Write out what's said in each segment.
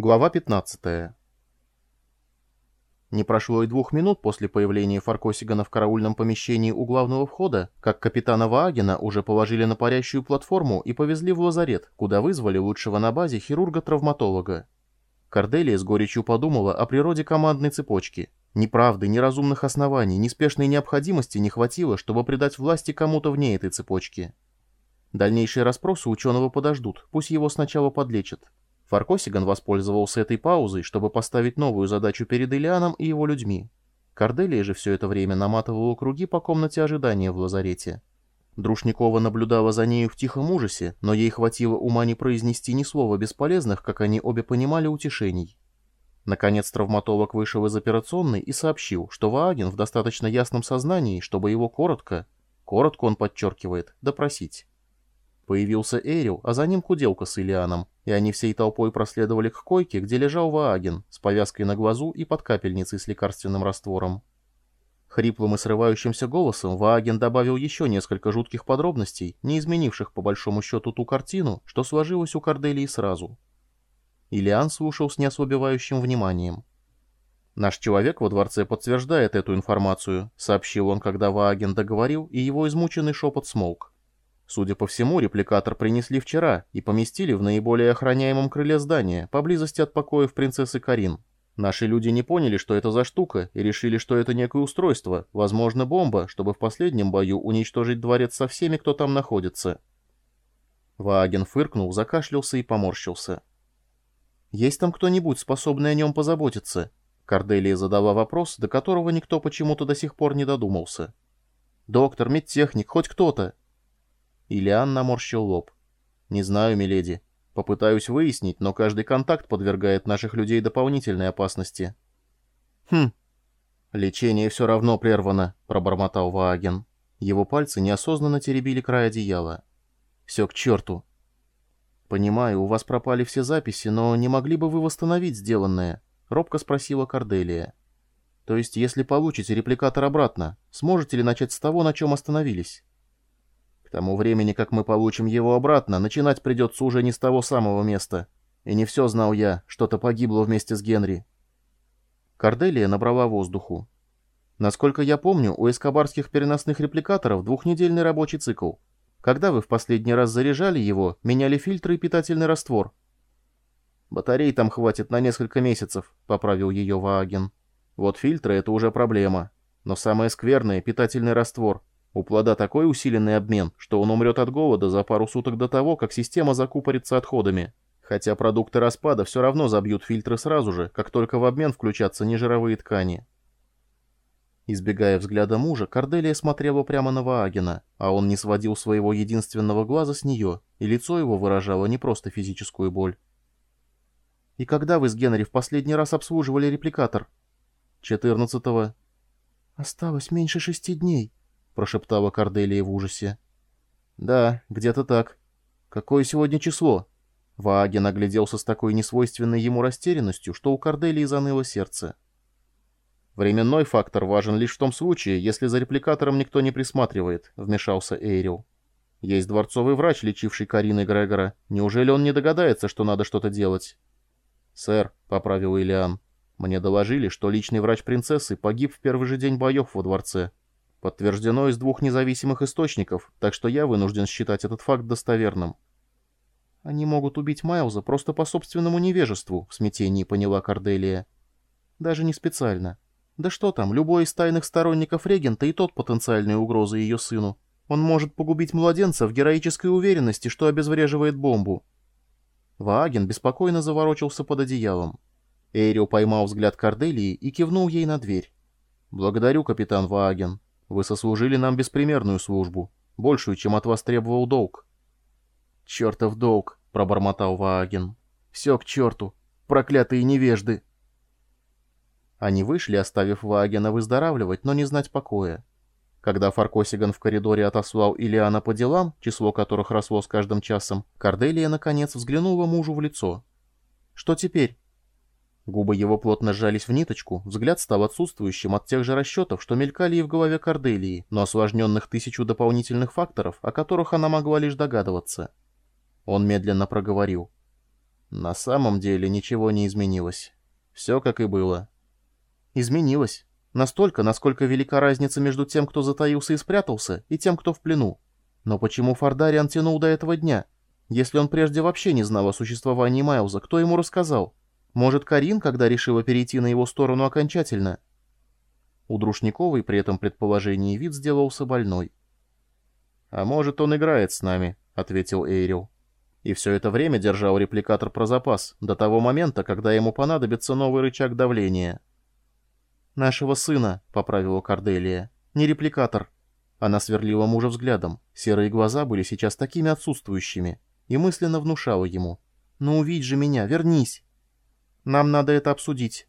Глава 15. Не прошло и двух минут после появления Фаркосигана в караульном помещении у главного входа, как капитана Ваагена уже положили на парящую платформу и повезли в лазарет, куда вызвали лучшего на базе хирурга-травматолога. Корделия с горечью подумала о природе командной цепочки. Ни правды, ни разумных оснований, ни спешной необходимости не хватило, чтобы придать власти кому-то вне этой цепочки. Дальнейшие расспросы ученого подождут, пусть его сначала подлечат. Фаркосиган воспользовался этой паузой, чтобы поставить новую задачу перед Илианом и его людьми. Корделия же все это время наматывала круги по комнате ожидания в лазарете. Друшникова наблюдала за нею в тихом ужасе, но ей хватило ума не произнести ни слова бесполезных, как они обе понимали, утешений. Наконец травматолог вышел из операционной и сообщил, что Вааген в достаточно ясном сознании, чтобы его коротко, коротко он подчеркивает, допросить. Появился Эрил, а за ним Куделка с Илианом, и они всей толпой проследовали к койке, где лежал Вааген с повязкой на глазу и под капельницей с лекарственным раствором. Хриплым и срывающимся голосом Вааген добавил еще несколько жутких подробностей, не изменивших по большому счету ту картину, что сложилась у Корделии сразу. Илиан слушал с неослабевающим вниманием. «Наш человек во дворце подтверждает эту информацию», — сообщил он, когда Вааген договорил, и его измученный шепот смолк. Судя по всему, репликатор принесли вчера и поместили в наиболее охраняемом крыле здания, поблизости от покоев принцессы Карин. Наши люди не поняли, что это за штука, и решили, что это некое устройство, возможно, бомба, чтобы в последнем бою уничтожить дворец со всеми, кто там находится. Вааген фыркнул, закашлялся и поморщился. «Есть там кто-нибудь, способный о нем позаботиться?» Корделия задала вопрос, до которого никто почему-то до сих пор не додумался. «Доктор, медтехник, хоть кто-то!» Ильян наморщил лоб. «Не знаю, миледи. Попытаюсь выяснить, но каждый контакт подвергает наших людей дополнительной опасности». «Хм. Лечение все равно прервано», — пробормотал Вааген. Его пальцы неосознанно теребили край одеяла. «Все к черту». «Понимаю, у вас пропали все записи, но не могли бы вы восстановить сделанное?» — робко спросила Корделия. «То есть, если получите репликатор обратно, сможете ли начать с того, на чем остановились?» К тому времени, как мы получим его обратно, начинать придется уже не с того самого места. И не все знал я, что-то погибло вместе с Генри. Корделия набрала воздуху. Насколько я помню, у эскобарских переносных репликаторов двухнедельный рабочий цикл. Когда вы в последний раз заряжали его, меняли фильтры и питательный раствор. Батарей там хватит на несколько месяцев, поправил ее Вааген. Вот фильтры — это уже проблема. Но самое скверное — питательный раствор. У плода такой усиленный обмен, что он умрет от голода за пару суток до того, как система закупорится отходами. Хотя продукты распада все равно забьют фильтры сразу же, как только в обмен включатся нежировые ткани. Избегая взгляда мужа, Корделия смотрела прямо на Ваагена, а он не сводил своего единственного глаза с нее, и лицо его выражало не просто физическую боль. «И когда вы с Генри в последний раз обслуживали репликатор?» «Четырнадцатого». «Осталось меньше шести дней», прошептала Корделия в ужасе. «Да, где-то так. Какое сегодня число?» Вааген огляделся с такой несвойственной ему растерянностью, что у Корделии заныло сердце. «Временной фактор важен лишь в том случае, если за репликатором никто не присматривает», — вмешался Эйрил. «Есть дворцовый врач, лечивший Карины Грегора. Неужели он не догадается, что надо что-то делать?» «Сэр», — поправил Ильян, — «мне доложили, что личный врач принцессы погиб в первый же день боев во дворце. Подтверждено из двух независимых источников, так что я вынужден считать этот факт достоверным. Они могут убить Майлза просто по собственному невежеству, в смятении поняла Корделия. Даже не специально. Да что там, любой из тайных сторонников регента и тот потенциальная угроза ее сыну. Он может погубить младенца в героической уверенности, что обезвреживает бомбу. Вааген беспокойно заворочился под одеялом. Эйрио поймал взгляд Корделии и кивнул ей на дверь. «Благодарю, капитан Вааген. Вы сослужили нам беспримерную службу, большую, чем от вас требовал долг». «Чертов долг», — пробормотал Вааген. «Все к черту! Проклятые невежды!» Они вышли, оставив Ваагена выздоравливать, но не знать покоя. Когда Фаркосиган в коридоре отослал Илиана по делам, число которых росло с каждым часом, Корделия, наконец, взглянула мужу в лицо. «Что теперь?» Губы его плотно сжались в ниточку, взгляд стал отсутствующим от тех же расчетов, что мелькали и в голове Корделии, но осложненных тысячу дополнительных факторов, о которых она могла лишь догадываться. Он медленно проговорил. На самом деле ничего не изменилось. Все как и было. Изменилось. Настолько, насколько велика разница между тем, кто затаился и спрятался, и тем, кто в плену. Но почему Фардариан тянул до этого дня? Если он прежде вообще не знал о существовании Майлза, кто ему рассказал? Может, Карин, когда решила перейти на его сторону окончательно? У Друшниковой при этом предположении вид сделался больной. «А может, он играет с нами», — ответил Эйрил. И все это время держал репликатор про запас, до того момента, когда ему понадобится новый рычаг давления. «Нашего сына», — поправила Корделия. «Не репликатор». Она сверлила мужа взглядом. Серые глаза были сейчас такими отсутствующими. И мысленно внушала ему. «Ну увидь же меня, вернись!» «Нам надо это обсудить».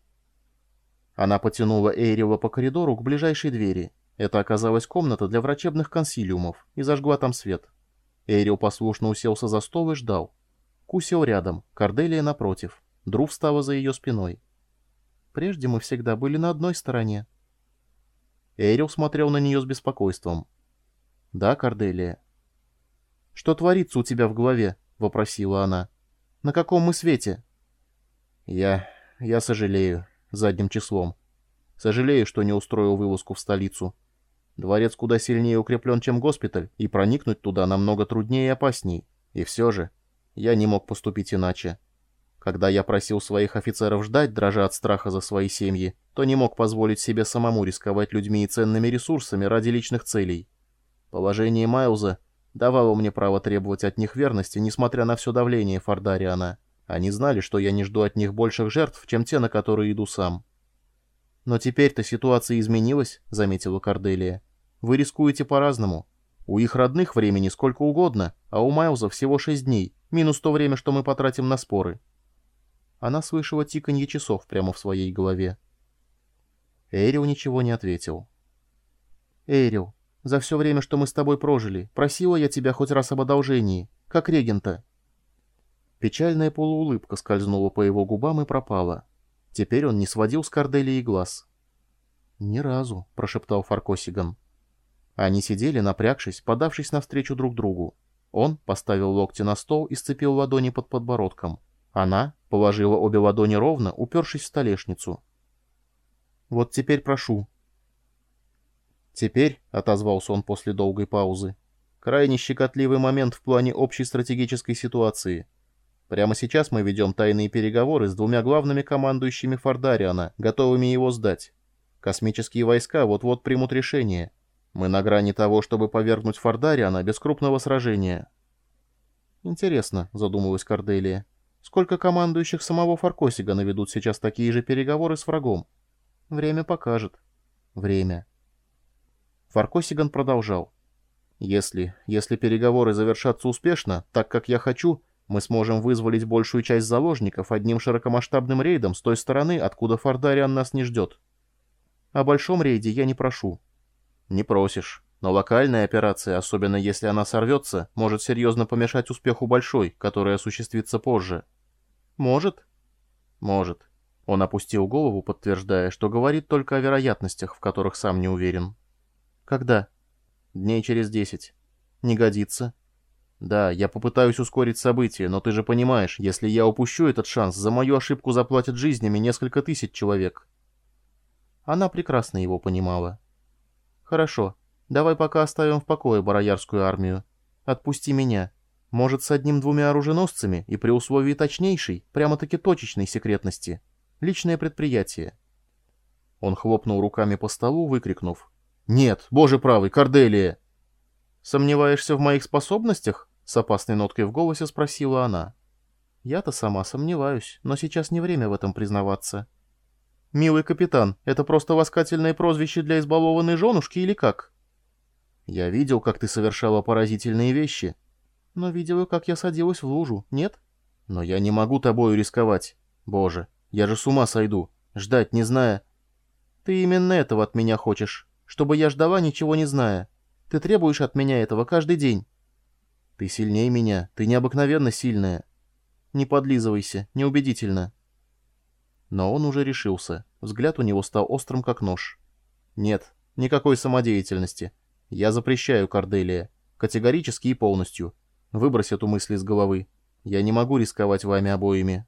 Она потянула Эйрила по коридору к ближайшей двери. Это оказалась комната для врачебных консилиумов, и зажгла там свет. Эйрил послушно уселся за стол и ждал. Кусил рядом, Корделия напротив. Дру встала за ее спиной. Прежде мы всегда были на одной стороне. Эйрил смотрел на нее с беспокойством. «Да, Корделия». «Что творится у тебя в голове?» — вопросила она. «На каком мы свете?» «Я... я сожалею задним числом. Сожалею, что не устроил вылазку в столицу. Дворец куда сильнее укреплен, чем госпиталь, и проникнуть туда намного труднее и опасней. И все же, я не мог поступить иначе. Когда я просил своих офицеров ждать, дрожа от страха за свои семьи, то не мог позволить себе самому рисковать людьми и ценными ресурсами ради личных целей. Положение Майлза давало мне право требовать от них верности, несмотря на все давление Фардариана. Они знали, что я не жду от них больших жертв, чем те, на которые иду сам. «Но теперь-то ситуация изменилась», — заметила Корделия. «Вы рискуете по-разному. У их родных времени сколько угодно, а у Майлза всего шесть дней, минус то время, что мы потратим на споры». Она слышала тиканье часов прямо в своей голове. Эйрил ничего не ответил. «Эйрил, за все время, что мы с тобой прожили, просила я тебя хоть раз об одолжении, как регента». Печальная полуулыбка скользнула по его губам и пропала. Теперь он не сводил с Корделии глаз. «Ни разу», — прошептал Фаркосиган. Они сидели, напрягшись, подавшись навстречу друг другу. Он поставил локти на стол и сцепил ладони под подбородком. Она положила обе ладони ровно, упершись в столешницу. «Вот теперь прошу». «Теперь», — отозвался он после долгой паузы, — «крайне щекотливый момент в плане общей стратегической ситуации». Прямо сейчас мы ведем тайные переговоры с двумя главными командующими Фордариана, готовыми его сдать. Космические войска вот-вот примут решение. Мы на грани того, чтобы повергнуть Фордариана без крупного сражения. Интересно, задумалась Корделия. Сколько командующих самого Фаркосига наведут сейчас такие же переговоры с врагом? Время покажет. Время. Фаркосиган продолжал. Если, если переговоры завершатся успешно, так как я хочу, мы сможем вызволить большую часть заложников одним широкомасштабным рейдом с той стороны, откуда Фардариан нас не ждет. О большом рейде я не прошу. Не просишь. Но локальная операция, особенно если она сорвется, может серьезно помешать успеху большой, который осуществится позже. Может? Может. Он опустил голову, подтверждая, что говорит только о вероятностях, в которых сам не уверен. Когда? Дней через десять. Не годится. Да, я попытаюсь ускорить события, но ты же понимаешь, если я упущу этот шанс, за мою ошибку заплатят жизнями несколько тысяч человек. Она прекрасно его понимала. Хорошо, давай пока оставим в покое Бароярскую армию. Отпусти меня. Может, с одним-двумя оруженосцами и при условии точнейшей, прямо-таки точечной секретности. Личное предприятие. Он хлопнул руками по столу, выкрикнув. «Нет, боже правый, Корделия!» «Сомневаешься в моих способностях?» С опасной ноткой в голосе спросила она. «Я-то сама сомневаюсь, но сейчас не время в этом признаваться». «Милый капитан, это просто ласкательное прозвище для избалованной женушки или как?» «Я видел, как ты совершала поразительные вещи». «Но видела, как я садилась в лужу, нет?» «Но я не могу тобою рисковать. Боже, я же с ума сойду, ждать не зная...» «Ты именно этого от меня хочешь, чтобы я ждала, ничего не зная. Ты требуешь от меня этого каждый день». Ты сильнее меня, ты необыкновенно сильная. Не подлизывайся, неубедительно. Но он уже решился. Взгляд у него стал острым, как нож. Нет, никакой самодеятельности. Я запрещаю Корделия. Категорически и полностью. Выбрось эту мысль из головы. Я не могу рисковать вами обоими.